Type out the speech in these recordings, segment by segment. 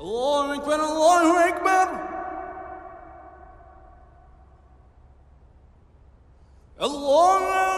الله أكبر الله أكبر الله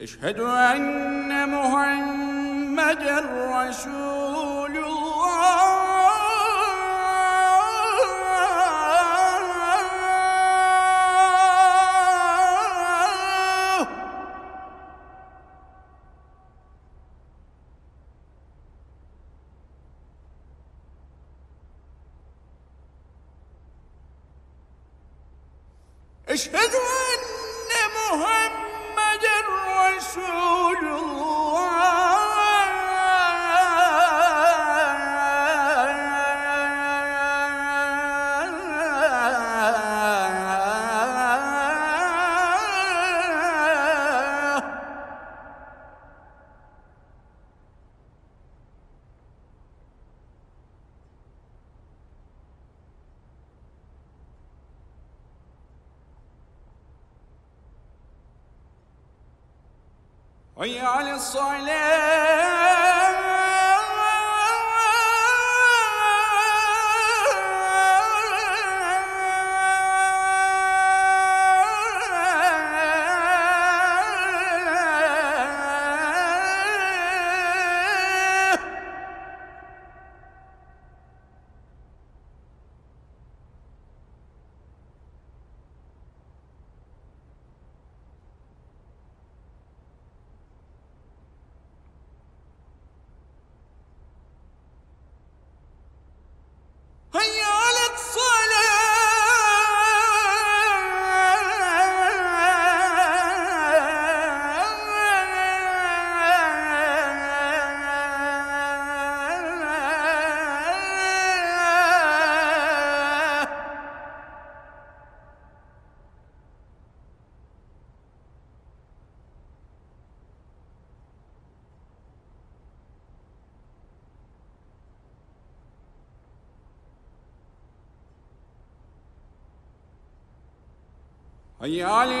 أشهد أن محمدا رسول الله. أشهد أن محمدا حي على الصلاة هيا على